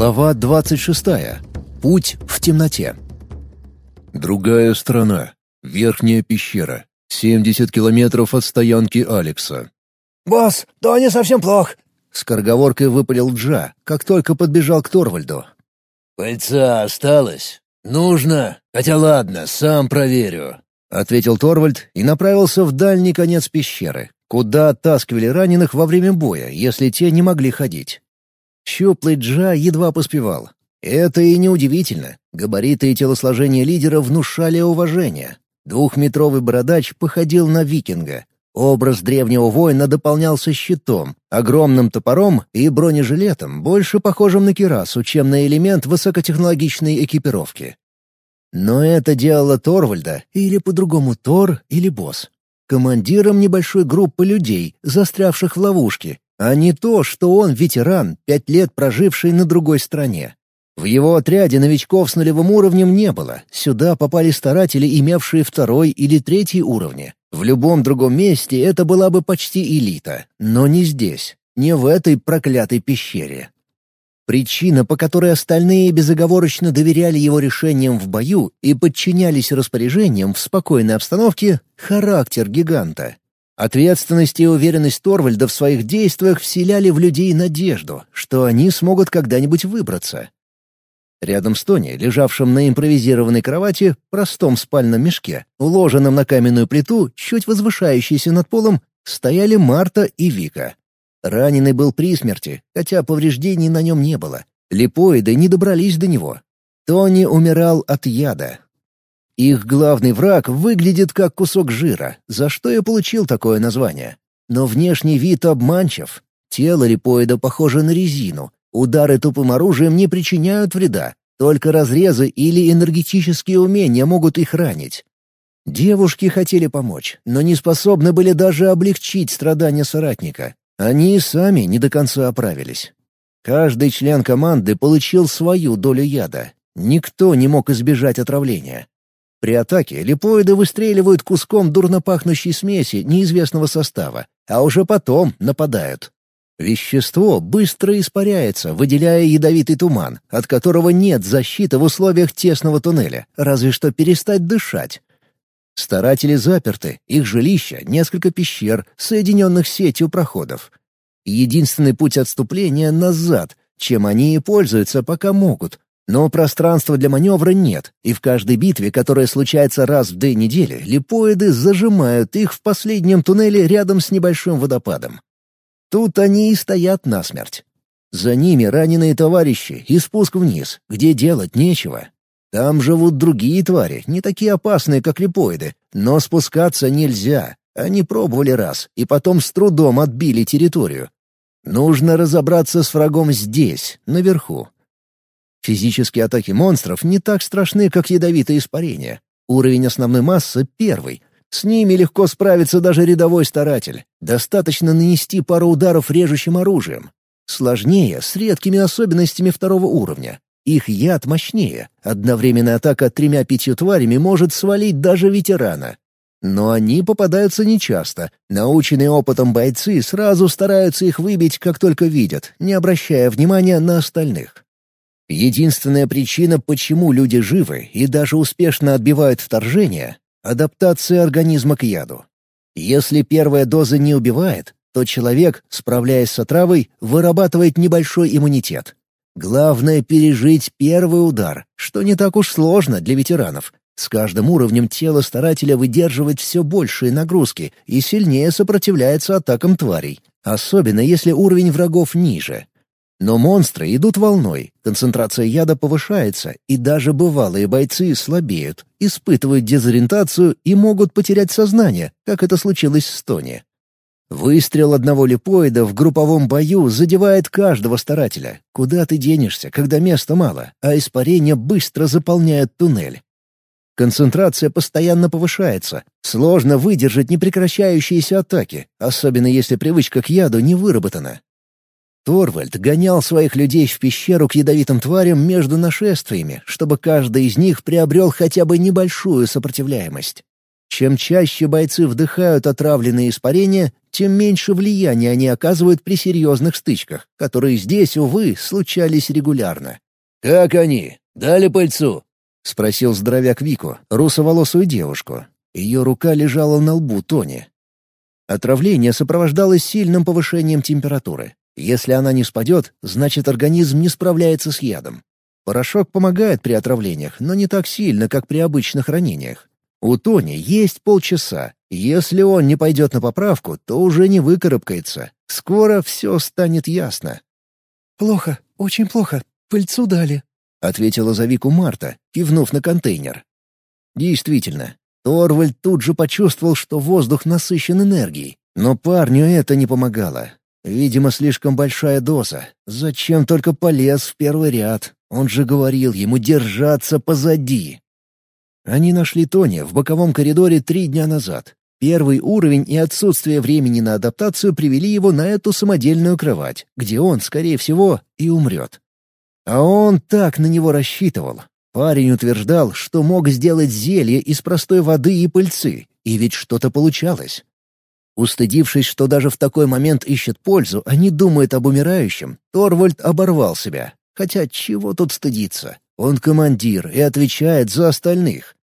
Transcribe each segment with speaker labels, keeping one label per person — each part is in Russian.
Speaker 1: Глава 26. Путь в темноте. Другая страна. Верхняя пещера. 70 километров от стоянки Алекса.
Speaker 2: «Босс, то не совсем плохо!»
Speaker 1: Скороговоркой выпалил Джа, как только подбежал к Торвальду.
Speaker 3: «Пыльца осталось? Нужно? Хотя ладно, сам проверю», —
Speaker 1: ответил Торвальд и направился в дальний конец пещеры, куда оттаскивали раненых во время боя, если те не могли ходить. Щуплый Джа едва поспевал. Это и неудивительно. Габариты и телосложение лидера внушали уважение. Двухметровый бородач походил на викинга. Образ древнего воина дополнялся щитом, огромным топором и бронежилетом, больше похожим на кирасу, чем на элемент высокотехнологичной экипировки. Но это делало Торвальда, или по-другому Тор, или босс, командиром небольшой группы людей, застрявших в ловушке, а не то, что он ветеран, пять лет проживший на другой стране. В его отряде новичков с нулевым уровнем не было, сюда попали старатели, имевшие второй или третий уровни. В любом другом месте это была бы почти элита, но не здесь, не в этой проклятой пещере. Причина, по которой остальные безоговорочно доверяли его решениям в бою и подчинялись распоряжениям в спокойной обстановке — характер гиганта. Ответственность и уверенность Торвальда в своих действиях вселяли в людей надежду, что они смогут когда-нибудь выбраться. Рядом с Тони, лежавшим на импровизированной кровати, простом спальном мешке, уложенном на каменную плиту, чуть возвышающейся над полом, стояли Марта и Вика. Раненый был при смерти, хотя повреждений на нем не было. Липоиды не добрались до него. Тони умирал от яда. Их главный враг выглядит как кусок жира, за что и получил такое название. Но внешний вид обманчив. Тело липоида похоже на резину. Удары тупым оружием не причиняют вреда. Только разрезы или энергетические умения могут их ранить. Девушки хотели помочь, но не способны были даже облегчить страдания соратника. Они и сами не до конца оправились. Каждый член команды получил свою долю яда. Никто не мог избежать отравления. При атаке липоиды выстреливают куском дурно пахнущей смеси неизвестного состава, а уже потом нападают. Вещество быстро испаряется, выделяя ядовитый туман, от которого нет защиты в условиях тесного туннеля, разве что перестать дышать. Старатели заперты, их жилища — несколько пещер, соединенных сетью проходов. Единственный путь отступления — назад, чем они и пользуются, пока могут. Но пространства для маневра нет, и в каждой битве, которая случается раз в две недели, липоиды зажимают их в последнем туннеле рядом с небольшим водопадом. Тут они и стоят насмерть. За ними раненые товарищи и спуск вниз, где делать нечего. Там живут другие твари, не такие опасные, как липоиды, но спускаться нельзя. Они пробовали раз, и потом с трудом отбили территорию. Нужно разобраться с врагом здесь, наверху. Физические атаки монстров не так страшны, как ядовитые испарения. Уровень основной массы — первый. С ними легко справится даже рядовой старатель. Достаточно нанести пару ударов режущим оружием. Сложнее с редкими особенностями второго уровня. Их яд мощнее. Одновременная атака тремя-пятью тварями может свалить даже ветерана. Но они попадаются нечасто. Наученные опытом бойцы сразу стараются их выбить, как только видят, не обращая внимания на остальных. Единственная причина, почему люди живы и даже успешно отбивают вторжение — адаптация организма к яду. Если первая доза не убивает, то человек, справляясь с отравой, вырабатывает небольшой иммунитет — Главное — пережить первый удар, что не так уж сложно для ветеранов. С каждым уровнем тело старателя выдерживает все большие нагрузки и сильнее сопротивляется атакам тварей, особенно если уровень врагов ниже. Но монстры идут волной, концентрация яда повышается, и даже бывалые бойцы слабеют, испытывают дезориентацию и могут потерять сознание, как это случилось с Тони. Выстрел одного липоида в групповом бою задевает каждого старателя. Куда ты денешься, когда места мало, а испарение быстро заполняет туннель? Концентрация постоянно повышается. Сложно выдержать непрекращающиеся атаки, особенно если привычка к яду не выработана. Торвальд гонял своих людей в пещеру к ядовитым тварям между нашествиями, чтобы каждый из них приобрел хотя бы небольшую сопротивляемость. Чем чаще бойцы вдыхают отравленные испарения, тем меньше влияния они оказывают при серьезных стычках, которые здесь, увы, случались регулярно.
Speaker 3: «Как они? Дали пыльцу?»
Speaker 1: — спросил здоровяк Вику, русоволосую девушку. Ее рука лежала на лбу Тони. Отравление сопровождалось сильным повышением температуры. Если она не спадет, значит организм не справляется с ядом. Порошок помогает при отравлениях, но не так сильно, как при обычных ранениях. У Тони есть полчаса. Если он не пойдет на поправку, то уже не выкарабкается. Скоро все станет ясно.
Speaker 2: «Плохо, очень плохо. Пыльцу дали», —
Speaker 1: ответила за Вику Марта, кивнув на контейнер. Действительно, Торвальд тут же почувствовал, что воздух насыщен энергией. Но парню это не помогало. Видимо, слишком большая доза. Зачем только полез в первый ряд? Он же говорил ему держаться позади. Они нашли Тони в боковом коридоре три дня назад. Первый уровень и отсутствие времени на адаптацию привели его на эту самодельную кровать, где он, скорее всего, и умрет. А он так на него рассчитывал. Парень утверждал, что мог сделать зелье из простой воды и пыльцы, и ведь что-то получалось. Устыдившись, что даже в такой момент ищет пользу, а не думает об умирающем, Торвальд оборвал себя. Хотя чего тут стыдиться? Он командир и отвечает за остальных.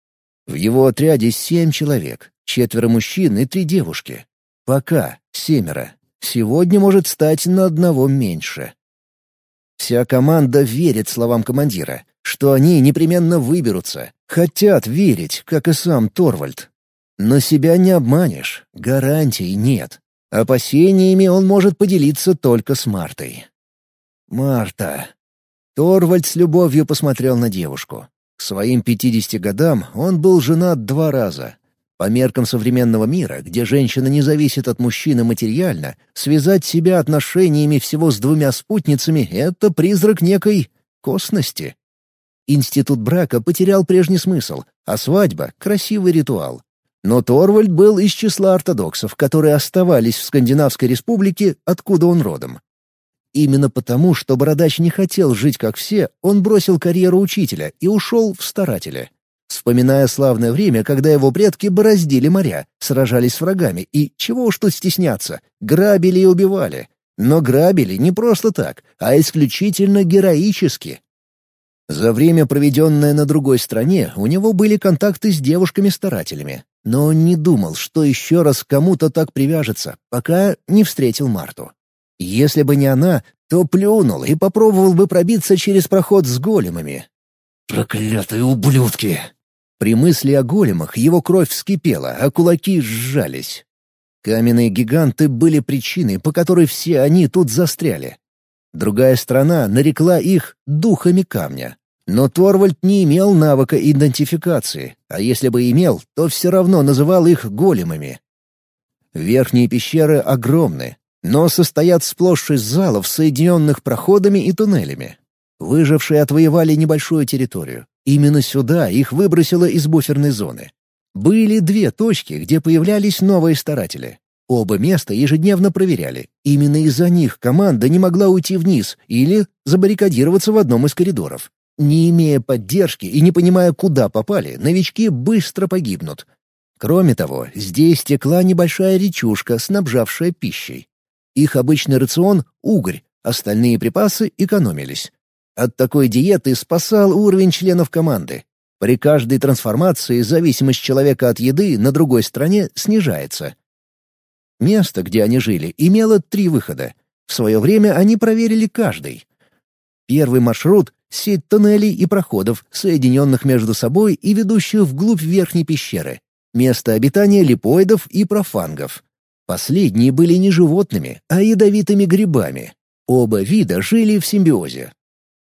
Speaker 1: В его отряде семь человек, четверо мужчин и три девушки. Пока семеро. Сегодня может стать на одного меньше. Вся команда верит словам командира, что они непременно выберутся. Хотят верить, как и сам Торвальд. Но себя не обманешь, гарантий нет. Опасениями он может поделиться только с Мартой. Марта. Торвальд с любовью посмотрел на девушку. К своим пятидесяти годам он был женат два раза. По меркам современного мира, где женщина не зависит от мужчины материально, связать себя отношениями всего с двумя спутницами — это призрак некой косности. Институт брака потерял прежний смысл, а свадьба — красивый ритуал. Но Торвальд был из числа ортодоксов, которые оставались в Скандинавской республике, откуда он родом. Именно потому, что Бородач не хотел жить как все, он бросил карьеру учителя и ушел в старателя. Вспоминая славное время, когда его предки бороздили моря, сражались с врагами и, чего уж тут стесняться, грабили и убивали. Но грабили не просто так, а исключительно героически. За время, проведенное на другой стране, у него были контакты с девушками-старателями. Но он не думал, что еще раз кому-то так привяжется, пока не встретил Марту. Если бы не она, то плюнул и попробовал бы пробиться через проход с големами.
Speaker 3: «Проклятые ублюдки!»
Speaker 1: При мысли о големах его кровь вскипела, а кулаки сжались. Каменные гиганты были причиной, по которой все они тут застряли. Другая страна нарекла их «духами камня». Но Торвальд не имел навыка идентификации, а если бы имел, то все равно называл их големами. Верхние пещеры огромны, но состоят сплошь из залов, соединенных проходами и туннелями. Выжившие отвоевали небольшую территорию. Именно сюда их выбросило из буферной зоны. Были две точки, где появлялись новые старатели. Оба места ежедневно проверяли. Именно из-за них команда не могла уйти вниз или забаррикадироваться в одном из коридоров. Не имея поддержки и не понимая, куда попали, новички быстро погибнут. Кроме того, здесь текла небольшая речушка, снабжавшая пищей. Их обычный рацион — угорь, остальные припасы экономились. От такой диеты спасал уровень членов команды. При каждой трансформации зависимость человека от еды на другой стороне снижается. Место, где они жили, имело три выхода. В свое время они проверили каждый. Первый маршрут сеть тоннелей и проходов, соединенных между собой и ведущих вглубь верхней пещеры. Место обитания липоидов и профангов. Последние были не животными, а ядовитыми грибами. Оба вида жили в симбиозе.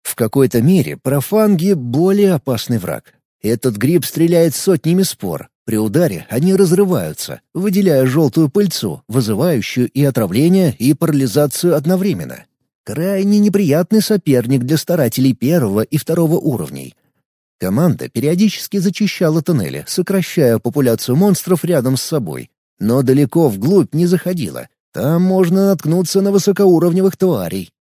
Speaker 1: В какой-то мере профанги — более опасный враг. Этот гриб стреляет сотнями спор. При ударе они разрываются, выделяя желтую пыльцу, вызывающую и отравление, и парализацию одновременно. Крайне неприятный соперник для старателей первого и второго уровней. Команда периодически зачищала туннели, сокращая популяцию монстров рядом с собой. Но далеко вглубь не заходила. Там можно наткнуться на высокоуровневых тварей.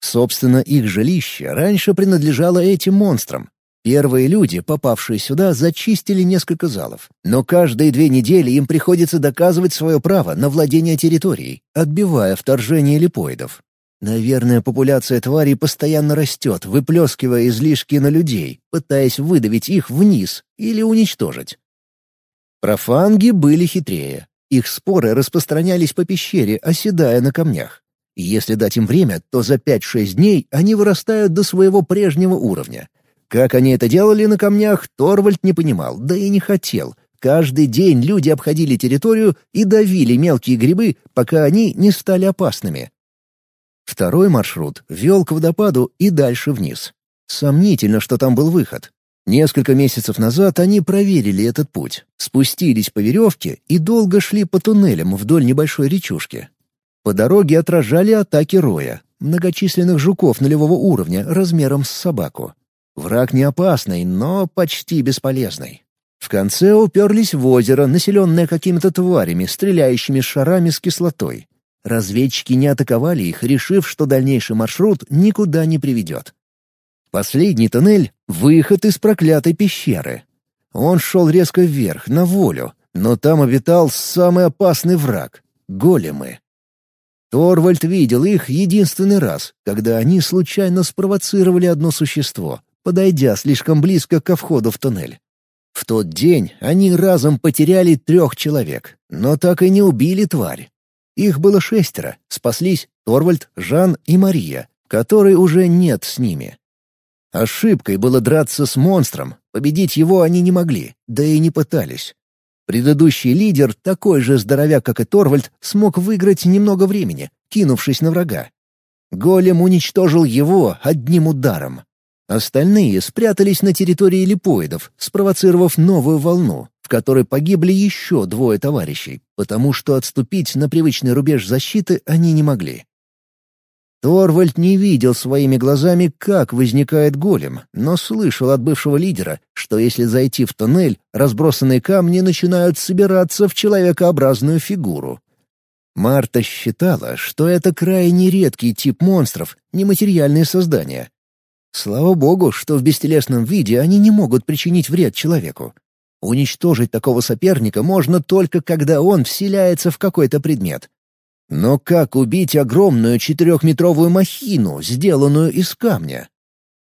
Speaker 1: Собственно, их жилище раньше принадлежало этим монстрам. Первые люди, попавшие сюда, зачистили несколько залов. Но каждые две недели им приходится доказывать свое право на владение территорией, отбивая вторжение липоидов. Наверное, популяция тварей постоянно растет, выплескивая излишки на людей, пытаясь выдавить их вниз или уничтожить. Профанги были хитрее. Их споры распространялись по пещере, оседая на камнях. Если дать им время, то за 5-6 дней они вырастают до своего прежнего уровня. Как они это делали на камнях, Торвальд не понимал, да и не хотел. Каждый день люди обходили территорию и давили мелкие грибы, пока они не стали опасными. Второй маршрут вел к водопаду и дальше вниз. Сомнительно, что там был выход. Несколько месяцев назад они проверили этот путь, спустились по веревке и долго шли по туннелям вдоль небольшой речушки. По дороге отражали атаки роя, многочисленных жуков нулевого уровня размером с собаку. Враг не опасный, но почти бесполезный. В конце уперлись в озеро, населенное какими-то тварями, стреляющими шарами с кислотой. Разведчики не атаковали их, решив, что дальнейший маршрут никуда не приведет. Последний тоннель — выход из проклятой пещеры. Он шел резко вверх, на волю, но там обитал самый опасный враг — големы. Торвальд видел их единственный раз, когда они случайно спровоцировали одно существо, подойдя слишком близко ко входу в туннель. В тот день они разом потеряли трех человек, но так и не убили тварь. Их было шестеро, спаслись Торвальд, Жан и Мария, которой уже нет с ними. Ошибкой было драться с монстром, победить его они не могли, да и не пытались. Предыдущий лидер, такой же здоровяк, как и Торвальд, смог выиграть немного времени, кинувшись на врага. Голем уничтожил его одним ударом. Остальные спрятались на территории липоидов, спровоцировав новую волну, в которой погибли еще двое товарищей, потому что отступить на привычный рубеж защиты они не могли. Торвальд не видел своими глазами, как возникает голем, но слышал от бывшего лидера, что если зайти в туннель, разбросанные камни начинают собираться в человекообразную фигуру. Марта считала, что это крайне редкий тип монстров, нематериальные создания, Слава богу, что в бестелесном виде они не могут причинить вред человеку. Уничтожить такого соперника можно только когда он вселяется в какой-то предмет. Но как убить огромную четырехметровую махину, сделанную из камня?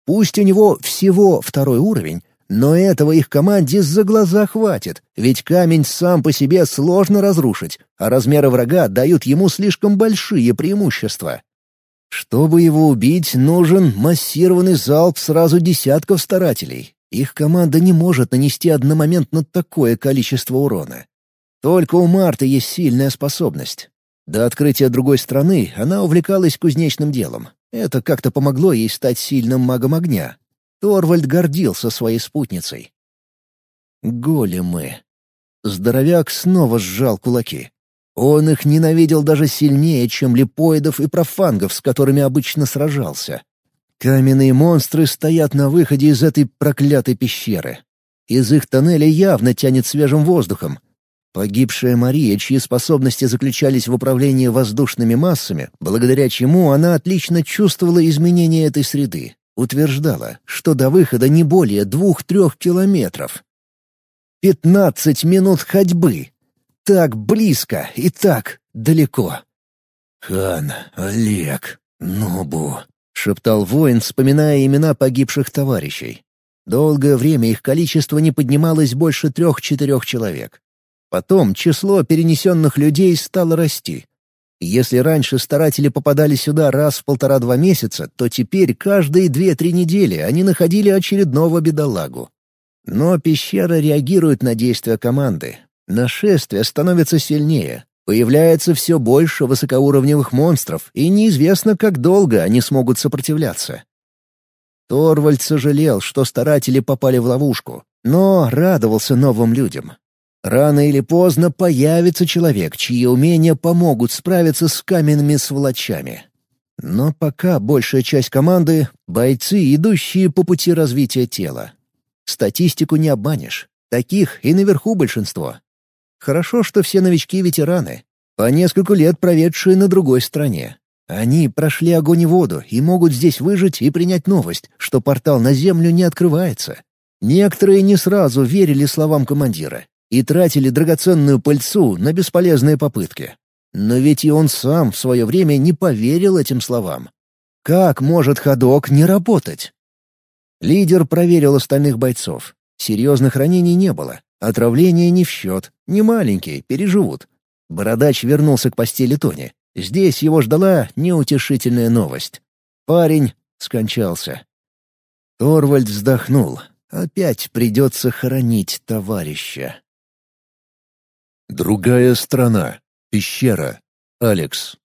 Speaker 1: Пусть у него всего второй уровень, но этого их команде за глаза хватит, ведь камень сам по себе сложно разрушить, а размеры врага дают ему слишком большие преимущества. Чтобы его убить, нужен массированный залп сразу десятков старателей. Их команда не может нанести одномоментно такое количество урона. Только у Марты есть сильная способность. До открытия другой страны она увлекалась кузнечным делом. Это как-то помогло ей стать сильным магом огня. Торвальд гордился своей спутницей. Големы. Здоровяк снова сжал кулаки. Он их ненавидел даже сильнее, чем липоидов и профангов, с которыми обычно сражался. Каменные монстры стоят на выходе из этой проклятой пещеры. Из их тоннеля явно тянет свежим воздухом. Погибшая Мария, чьи способности заключались в управлении воздушными массами, благодаря чему она отлично чувствовала изменения этой среды, утверждала, что до выхода не более двух-трех километров. «Пятнадцать минут ходьбы!» так близко и так далеко.
Speaker 3: «Хан, Олег, Нобу», —
Speaker 1: шептал воин, вспоминая имена погибших товарищей. Долгое время их количество не поднималось больше трех-четырех человек. Потом число перенесенных людей стало расти. Если раньше старатели попадали сюда раз в полтора-два месяца, то теперь каждые две-три недели они находили очередного бедолагу. Но пещера реагирует на действия команды, Нашествие становится сильнее, появляется все больше высокоуровневых монстров, и неизвестно, как долго они смогут сопротивляться. Торвальд сожалел, что старатели попали в ловушку, но радовался новым людям. Рано или поздно появится человек, чьи умения помогут справиться с каменными сволочами. Но пока большая часть команды — бойцы, идущие по пути развития тела. Статистику не обманешь. Таких и наверху большинство. Хорошо, что все новички — ветераны, по несколько лет проведшие на другой стороне. Они прошли огонь и воду и могут здесь выжить и принять новость, что портал на Землю не открывается. Некоторые не сразу верили словам командира и тратили драгоценную пыльцу на бесполезные попытки. Но ведь и он сам в свое время не поверил этим словам. Как может ходок не работать? Лидер проверил остальных бойцов. Серьезных ранений не было. Отравление не в счет. Не маленькие, переживут. Бородач вернулся к постели Тони. Здесь его ждала неутешительная новость. Парень скончался. Торвальд вздохнул. Опять придется хоронить товарища.
Speaker 3: Другая страна. Пещера. Алекс.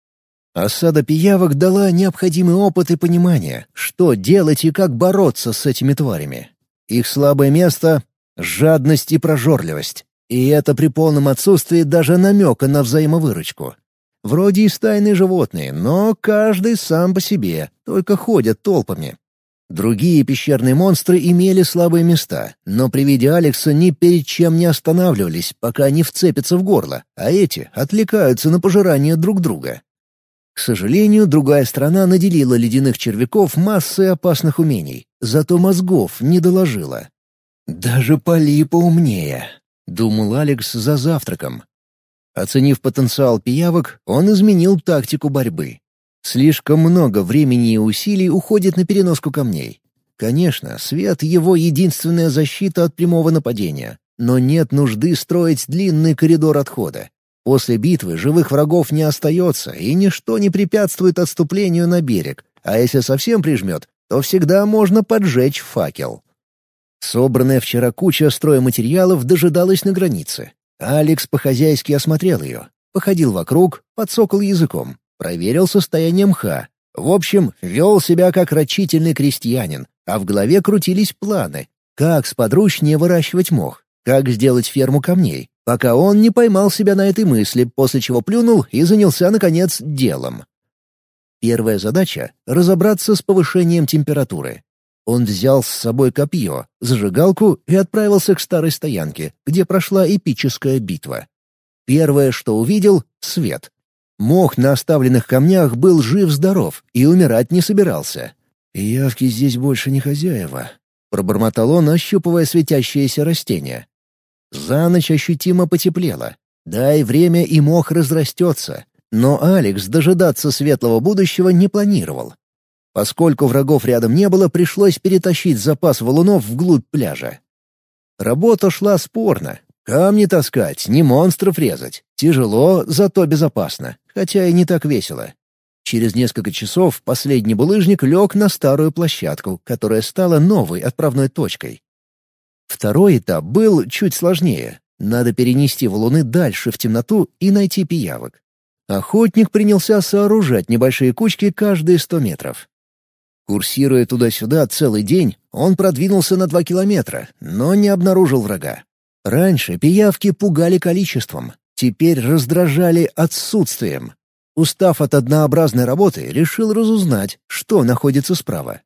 Speaker 1: Осада пиявок дала необходимый опыт и понимание, что делать и как бороться с этими тварями. Их слабое место — жадность и прожорливость. И это при полном отсутствии даже намека на взаимовыручку. Вроде и стайные животные, но каждый сам по себе, только ходят толпами. Другие пещерные монстры имели слабые места, но при виде Алекса ни перед чем не останавливались, пока не вцепятся в горло, а эти отвлекаются на пожирание друг друга. К сожалению, другая страна наделила ледяных червяков массой опасных умений, зато мозгов не доложила. «Даже Поли поумнее», — думал Алекс за завтраком. Оценив потенциал пиявок, он изменил тактику борьбы. Слишком много времени и усилий уходит на переноску камней. Конечно, свет — его единственная защита от прямого нападения, но нет нужды строить длинный коридор отхода. После битвы живых врагов не остается, и ничто не препятствует отступлению на берег, а если совсем прижмет, то всегда можно поджечь факел. Собранная вчера куча стройматериалов дожидалась на границе. Алекс по-хозяйски осмотрел ее, походил вокруг, подсокал языком, проверил состояние мха. В общем, вел себя как рачительный крестьянин, а в голове крутились планы, как сподручнее выращивать мох, как сделать ферму камней, пока он не поймал себя на этой мысли, после чего плюнул и занялся, наконец, делом. Первая задача — разобраться с повышением температуры. Он взял с собой копье, зажигалку и отправился к старой стоянке, где прошла эпическая битва. Первое, что увидел — свет. Мох на оставленных камнях был жив-здоров и умирать не собирался. «Явки здесь больше не хозяева», — пробормотал он, ощупывая светящееся растение. За ночь ощутимо потеплело. Дай время, и мох разрастется. Но Алекс дожидаться светлого будущего не планировал. Поскольку врагов рядом не было, пришлось перетащить запас валунов вглубь пляжа. Работа шла спорно. Камни таскать, не монстров резать. Тяжело, зато безопасно, хотя и не так весело. Через несколько часов последний булыжник лег на старую площадку, которая стала новой отправной точкой. Второй этап был чуть сложнее. Надо перенести валуны дальше в темноту и найти пиявок. Охотник принялся сооружать небольшие кучки каждые сто метров. Курсируя туда-сюда целый день, он продвинулся на два километра, но не обнаружил врага. Раньше пиявки пугали количеством, теперь раздражали отсутствием. Устав от однообразной работы, решил разузнать, что находится справа.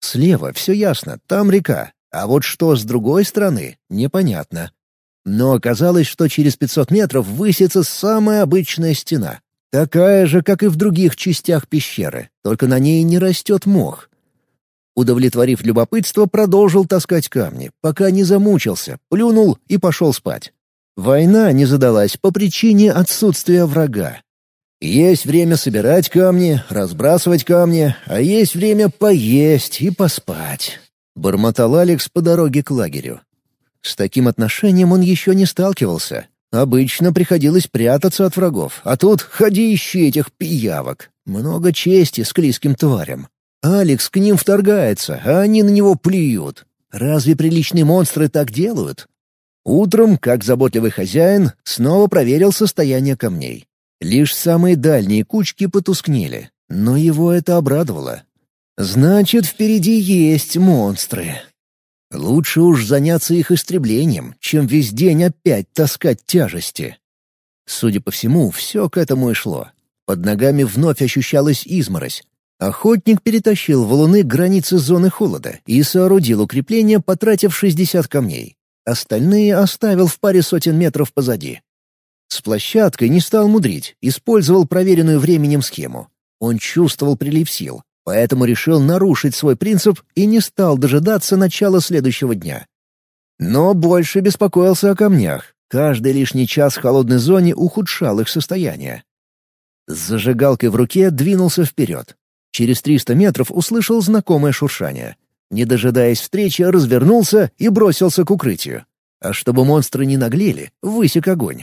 Speaker 1: Слева все ясно, там река, а вот что с другой стороны, непонятно. Но оказалось, что через 500 метров высится самая обычная стена. Такая же, как и в других частях пещеры, только на ней не растет мох. Удовлетворив любопытство, продолжил таскать камни, пока не замучился, плюнул и пошел спать. Война не задалась по причине отсутствия врага. Есть время собирать камни, разбрасывать камни, а есть время поесть и поспать. — бормотал Алекс по дороге к лагерю. С таким отношением он еще не сталкивался. Обычно приходилось прятаться от врагов, а тут ходи ищи этих пиявок. Много чести с клизким тварям. Алекс к ним вторгается, а они на него плюют. Разве приличные монстры так делают? Утром, как заботливый хозяин, снова проверил состояние камней. Лишь самые дальние кучки потускнели, но его это обрадовало. Значит, впереди есть монстры. Лучше уж заняться их истреблением, чем весь день опять таскать тяжести. Судя по всему, все к этому и шло. Под ногами вновь ощущалась изморозь. Охотник перетащил валуны к границе зоны холода и соорудил укрепление, потратив 60 камней. Остальные оставил в паре сотен метров позади. С площадкой не стал мудрить, использовал проверенную временем схему. Он чувствовал прилив сил, поэтому решил нарушить свой принцип и не стал дожидаться начала следующего дня. Но больше беспокоился о камнях. Каждый лишний час в холодной зоне ухудшал их состояние. С зажигалкой в руке двинулся вперед. Через 300 метров услышал знакомое шуршание. Не дожидаясь встречи, развернулся и бросился к укрытию. А чтобы монстры не наглели, высек огонь.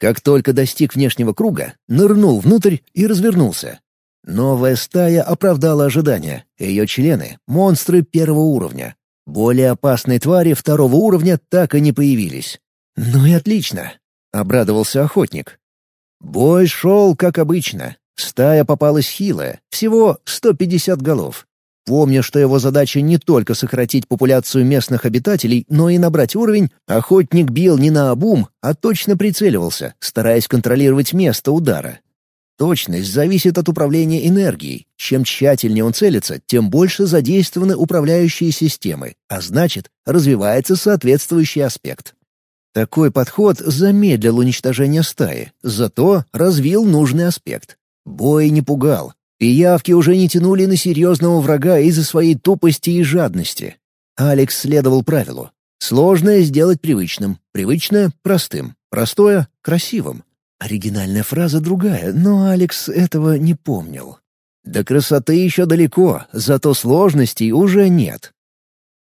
Speaker 1: Как только достиг внешнего круга, нырнул внутрь и развернулся. Новая стая оправдала ожидания. Ее члены — монстры первого уровня. Более опасные твари второго уровня так и не появились. «Ну и отлично!» — обрадовался охотник. Бой шел, как обычно. Стая попалась хилая, всего 150 голов. Помня, что его задача не только сократить популяцию местных обитателей, но и набрать уровень, охотник бил не на обум, а точно прицеливался, стараясь контролировать место удара. Точность зависит от управления энергией. Чем тщательнее он целится, тем больше задействованы управляющие системы, а значит, развивается соответствующий аспект. Такой подход замедлил уничтожение стаи, зато развил нужный аспект. Бой не пугал. Пиявки уже не тянули на серьезного врага из-за своей тупости и жадности. Алекс следовал правилу. Сложное сделать привычным, привычное — простым, простое — красивым. Оригинальная фраза другая, но Алекс этого не помнил. До красоты еще далеко, зато сложностей уже нет.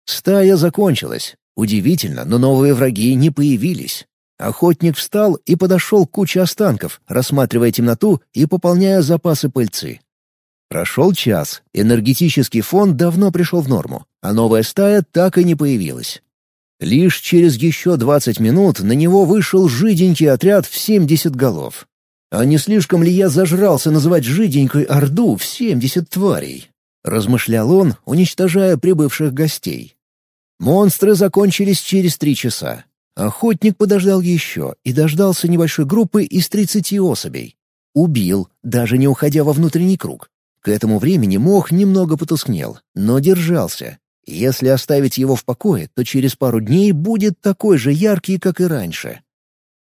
Speaker 1: Стая закончилась. Удивительно, но новые враги не появились. Охотник встал и подошел к куче останков, рассматривая темноту и пополняя запасы пыльцы. Прошел час, энергетический фон давно пришел в норму, а новая стая так и не появилась. Лишь через еще двадцать минут на него вышел жиденький отряд в семьдесят голов. А не слишком ли я зажрался называть жиденькой орду в семьдесят тварей? Размышлял он, уничтожая прибывших гостей. Монстры закончились через три часа. Охотник подождал еще и дождался небольшой группы из тридцати особей. Убил, даже не уходя во внутренний круг. К этому времени мох немного потускнел, но держался, если оставить его в покое, то через пару дней будет такой же яркий, как и раньше.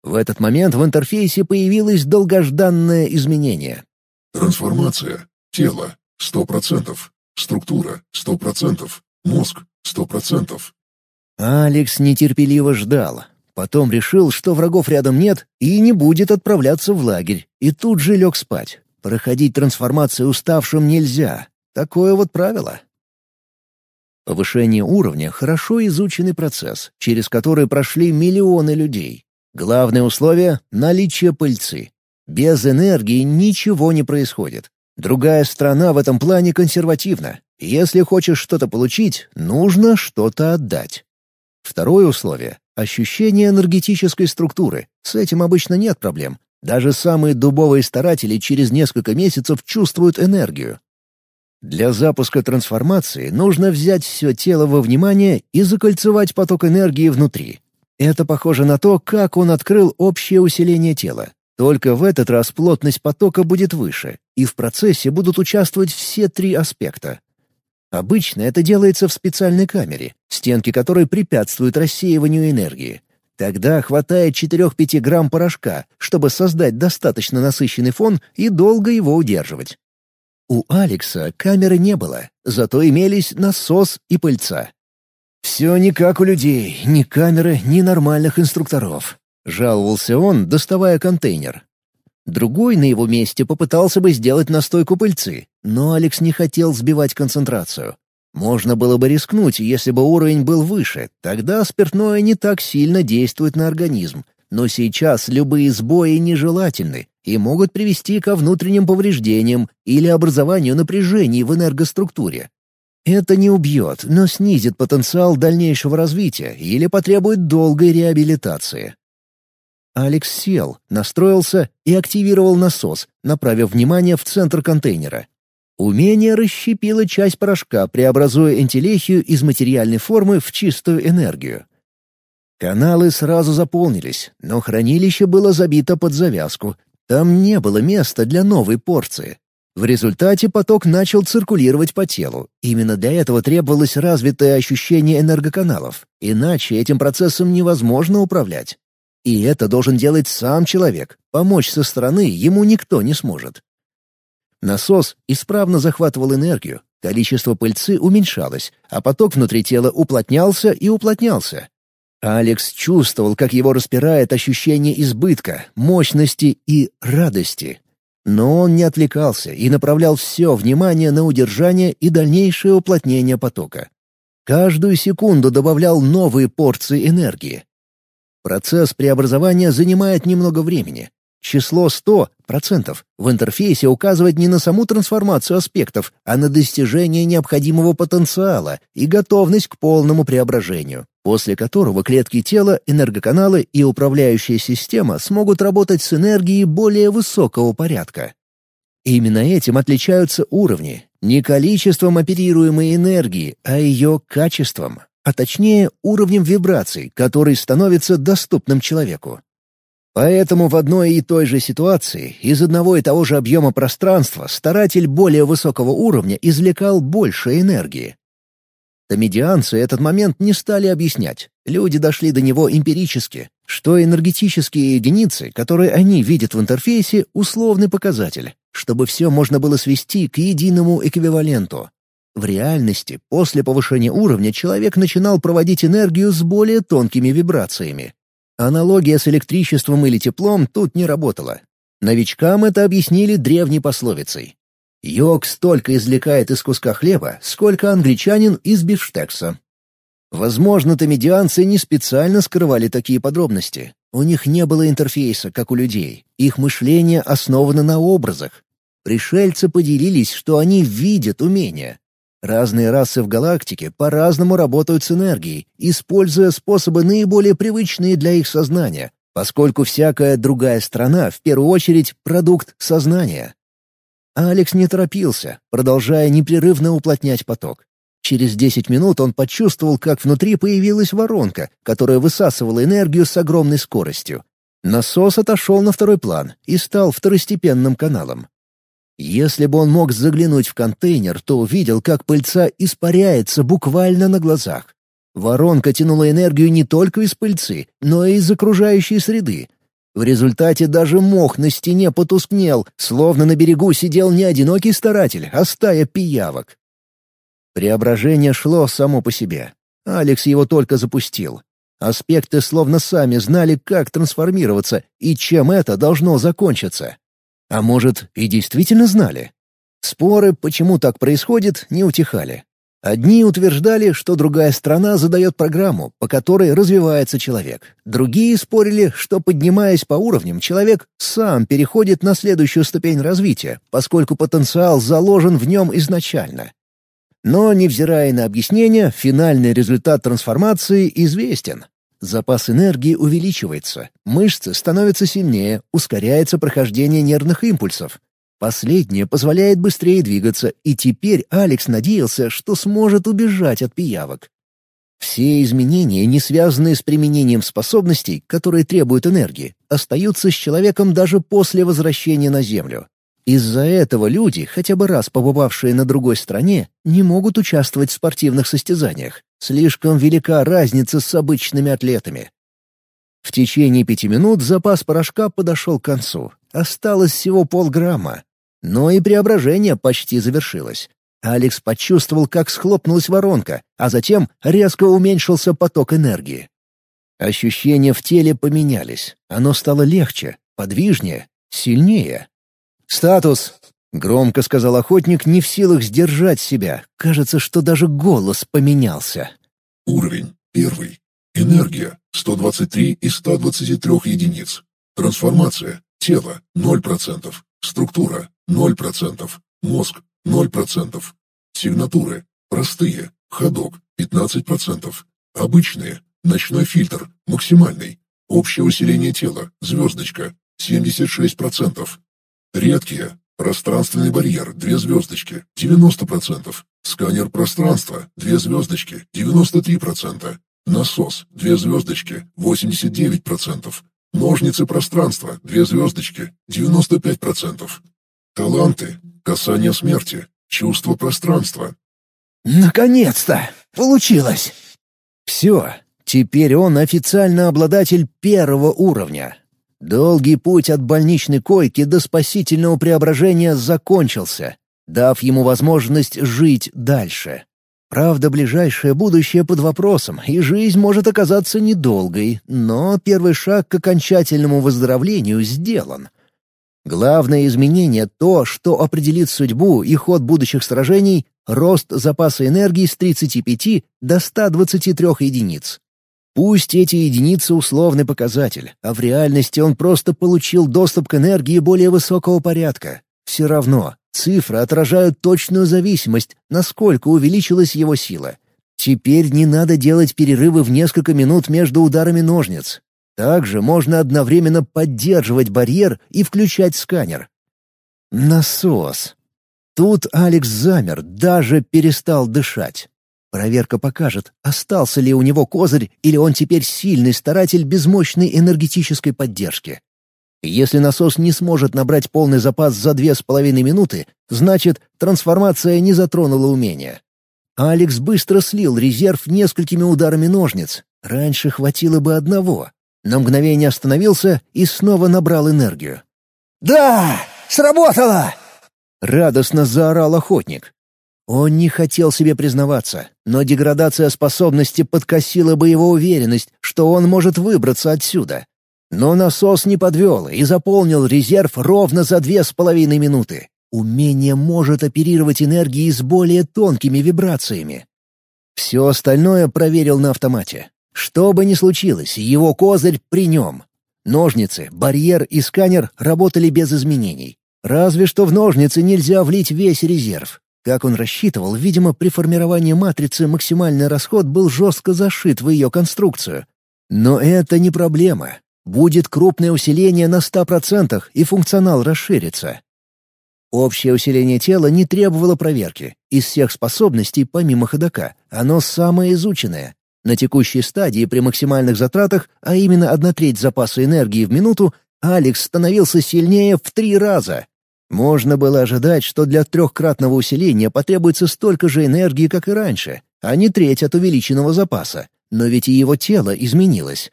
Speaker 1: В этот момент в интерфейсе появилось долгожданное изменение.
Speaker 4: Трансформация. Тело. 100%. Структура. 100%. Мозг. 100%.
Speaker 1: Алекс нетерпеливо ждал. Потом решил, что врагов рядом нет и не будет отправляться в лагерь, и тут же лег спать. Проходить трансформацию уставшим нельзя. Такое вот правило. Повышение уровня — хорошо изученный процесс, через который прошли миллионы людей. Главное условие — наличие пыльцы. Без энергии ничего не происходит. Другая страна в этом плане консервативна. Если хочешь что-то получить, нужно что-то отдать. Второе условие — ощущение энергетической структуры. С этим обычно нет проблем. Даже самые дубовые старатели через несколько месяцев чувствуют энергию. Для запуска трансформации нужно взять все тело во внимание и закольцевать поток энергии внутри. Это похоже на то, как он открыл общее усиление тела. Только в этот раз плотность потока будет выше, и в процессе будут участвовать все три аспекта. Обычно это делается в специальной камере, стенки которой препятствуют рассеиванию энергии. Тогда хватает 4-5 грамм порошка, чтобы создать достаточно насыщенный фон и долго его удерживать. У Алекса камеры не было, зато имелись насос и пыльца. «Все не как у людей, ни камеры, ни нормальных инструкторов», — жаловался он, доставая контейнер. Другой на его месте попытался бы сделать настойку пыльцы, но Алекс не хотел сбивать концентрацию. Можно было бы рискнуть, если бы уровень был выше, тогда спиртное не так сильно действует на организм, но сейчас любые сбои нежелательны и могут привести ко внутренним повреждениям или образованию напряжений в энергоструктуре. Это не убьет, но снизит потенциал дальнейшего развития или потребует долгой реабилитации. Алекс сел, настроился и активировал насос, направив внимание в центр контейнера. Умение расщепило часть порошка, преобразуя энтелехию из материальной формы в чистую энергию. Каналы сразу заполнились, но хранилище было забито под завязку. Там не было места для новой порции. В результате поток начал циркулировать по телу. Именно для этого требовалось развитое ощущение энергоканалов. Иначе этим процессом невозможно управлять. И это должен делать сам человек. Помочь со стороны ему никто не сможет. Насос исправно захватывал энергию, количество пыльцы уменьшалось, а поток внутри тела уплотнялся и уплотнялся. Алекс чувствовал, как его распирает ощущение избытка, мощности и радости. Но он не отвлекался и направлял все внимание на удержание и дальнейшее уплотнение потока. Каждую секунду добавлял новые порции энергии. Процесс преобразования занимает немного времени, Число 100% в интерфейсе указывает не на саму трансформацию аспектов, а на достижение необходимого потенциала и готовность к полному преображению, после которого клетки тела, энергоканалы и управляющая система смогут работать с энергией более высокого порядка. Именно этим отличаются уровни, не количеством оперируемой энергии, а ее качеством, а точнее уровнем вибраций, который становится доступным человеку. Поэтому в одной и той же ситуации из одного и того же объема пространства старатель более высокого уровня извлекал больше энергии. Томедианцы этот момент не стали объяснять. Люди дошли до него эмпирически, что энергетические единицы, которые они видят в интерфейсе, условный показатель, чтобы все можно было свести к единому эквиваленту. В реальности, после повышения уровня человек начинал проводить энергию с более тонкими вибрациями, Аналогия с электричеством или теплом тут не работала. Новичкам это объяснили древней пословицей. Йог столько извлекает из куска хлеба, сколько англичанин из бифштекса. Возможно, томедианцы не специально скрывали такие подробности. У них не было интерфейса, как у людей. Их мышление основано на образах. Пришельцы поделились, что они видят умения. Разные расы в галактике по-разному работают с энергией, используя способы наиболее привычные для их сознания, поскольку всякая другая страна в первую очередь продукт сознания. Алекс не торопился, продолжая непрерывно уплотнять поток. Через 10 минут он почувствовал, как внутри появилась воронка, которая высасывала энергию с огромной скоростью. Насос отошел на второй план и стал второстепенным каналом. Если бы он мог заглянуть в контейнер, то увидел, как пыльца испаряется буквально на глазах. Воронка тянула энергию не только из пыльцы, но и из окружающей среды. В результате даже мох на стене потускнел, словно на берегу сидел не одинокий старатель, а стая пиявок. Преображение шло само по себе. Алекс его только запустил. Аспекты словно сами знали, как трансформироваться и чем это должно закончиться. А может, и действительно знали? Споры, почему так происходит, не утихали. Одни утверждали, что другая страна задает программу, по которой развивается человек. Другие спорили, что, поднимаясь по уровням, человек сам переходит на следующую ступень развития, поскольку потенциал заложен в нем изначально. Но, невзирая на объяснения, финальный результат трансформации известен. Запас энергии увеличивается, мышцы становятся сильнее, ускоряется прохождение нервных импульсов. Последнее позволяет быстрее двигаться, и теперь Алекс надеялся, что сможет убежать от пиявок. Все изменения, не связанные с применением способностей, которые требуют энергии, остаются с человеком даже после возвращения на Землю. Из-за этого люди, хотя бы раз побывавшие на другой стране, не могут участвовать в спортивных состязаниях. Слишком велика разница с обычными атлетами. В течение пяти минут запас порошка подошел к концу. Осталось всего полграмма. Но и преображение почти завершилось. Алекс почувствовал, как схлопнулась воронка, а затем резко уменьшился поток энергии. Ощущения в теле поменялись. Оно стало легче, подвижнее, сильнее. «Статус!» — громко сказал охотник, не в силах сдержать себя. Кажется, что даже голос поменялся.
Speaker 4: Уровень первый. Энергия 123 из 123 единиц. Трансформация. Тело 0%. Структура 0%. Мозг 0%. Сигнатуры. Простые. Ходок 15%. Обычные. Ночной фильтр. Максимальный. Общее усиление тела. Звездочка. 76%. Редкие. Пространственный барьер, две звездочки, 90%. Сканер пространства, две звездочки, 93%. Насос, две звездочки, 89%. Ножницы пространства, две звездочки, 95%. Таланты, касание смерти, чувство пространства.
Speaker 1: Наконец-то! Получилось! Все, теперь он официально обладатель первого уровня. Долгий путь от больничной койки до спасительного преображения закончился, дав ему возможность жить дальше. Правда, ближайшее будущее под вопросом, и жизнь может оказаться недолгой, но первый шаг к окончательному выздоровлению сделан. Главное изменение — то, что определит судьбу и ход будущих сражений — рост запаса энергии с 35 до 123 единиц. Пусть эти единицы — условный показатель, а в реальности он просто получил доступ к энергии более высокого порядка. Все равно цифры отражают точную зависимость, насколько увеличилась его сила. Теперь не надо делать перерывы в несколько минут между ударами ножниц. Также можно одновременно поддерживать барьер и включать сканер. Насос. Тут Алекс замер, даже перестал дышать. Проверка покажет, остался ли у него козырь или он теперь сильный старатель без мощной энергетической поддержки. Если насос не сможет набрать полный запас за две с половиной минуты, значит, трансформация не затронула умения. Алекс быстро слил резерв несколькими ударами ножниц. Раньше хватило бы одного, на мгновение остановился и снова набрал энергию. «Да! Сработало!» — радостно заорал охотник. Он не хотел себе признаваться, но деградация способности подкосила бы его уверенность, что он может выбраться отсюда. Но насос не подвел и заполнил резерв ровно за две с половиной минуты. Умение может оперировать энергией с более тонкими вибрациями. Все остальное проверил на автомате. Что бы ни случилось, его козырь при нем. Ножницы, барьер и сканер работали без изменений. Разве что в ножницы нельзя влить весь резерв. Как он рассчитывал, видимо, при формировании матрицы максимальный расход был жестко зашит в ее конструкцию. Но это не проблема. Будет крупное усиление на 100% и функционал расширится. Общее усиление тела не требовало проверки. Из всех способностей, помимо ходока, оно самое изученное. На текущей стадии при максимальных затратах, а именно одна треть запаса энергии в минуту, Алекс становился сильнее в три раза. Можно было ожидать, что для трехкратного усиления потребуется столько же энергии, как и раньше, а не треть от увеличенного запаса. Но ведь и его тело изменилось.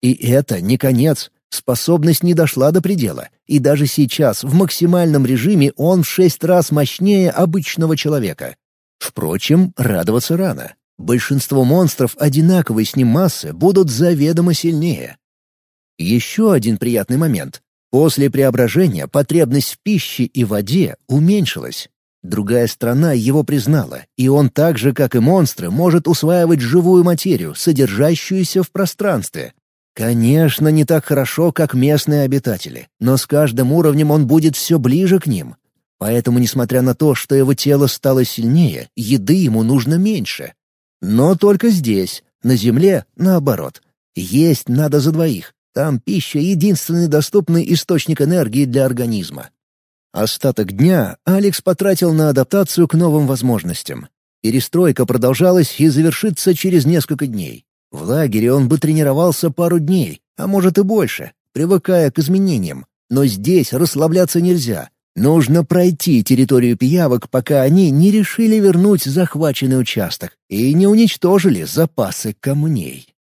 Speaker 1: И это не конец. Способность не дошла до предела, и даже сейчас в максимальном режиме он в шесть раз мощнее обычного человека. Впрочем, радоваться рано. Большинство монстров одинаковой с ним массы будут заведомо сильнее. Еще один приятный момент. После преображения потребность в пище и воде уменьшилась. Другая страна его признала, и он так же, как и монстры, может усваивать живую материю, содержащуюся в пространстве. Конечно, не так хорошо, как местные обитатели, но с каждым уровнем он будет все ближе к ним. Поэтому, несмотря на то, что его тело стало сильнее, еды ему нужно меньше. Но только здесь, на Земле, наоборот. Есть надо за двоих. Там пища — единственный доступный источник энергии для организма. Остаток дня Алекс потратил на адаптацию к новым возможностям. Перестройка продолжалась и завершится через несколько дней. В лагере он бы тренировался пару дней, а может и больше, привыкая к изменениям. Но здесь расслабляться нельзя. Нужно пройти территорию пиявок, пока они не решили вернуть захваченный участок и не уничтожили запасы камней.